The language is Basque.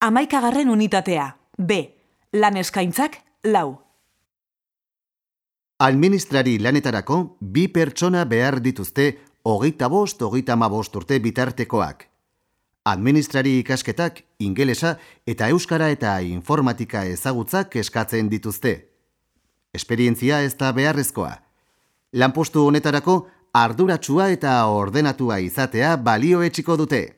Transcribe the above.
Amaikagarren unitatea. B. Lan eskaintzak lau. Administrari lanetarako bi pertsona behar dituzte hogeita bost, hogeita ma bost urte bitartekoak. Administrari ikasketak, ingelesa eta euskara eta informatika ezagutzak eskatzen dituzte. Esperientzia ez da beharrezkoa. Lanpostu honetarako arduratsua eta ordenatua izatea balio etxiko dute.